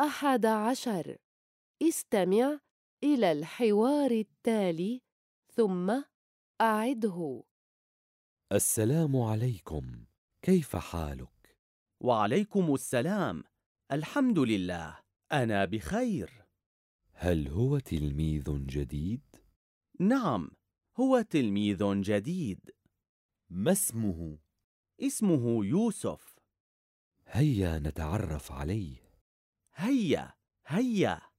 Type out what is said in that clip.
أحد عشر. استمع إلى الحوار التالي ثم أعده. السلام عليكم. كيف حالك؟ وعليكم السلام. الحمد لله. أنا بخير. هل هو تلميذ جديد؟ نعم هو تلميذ جديد. ما اسمه؟ اسمه يوسف. هيا نتعرف عليه. هيا هيا.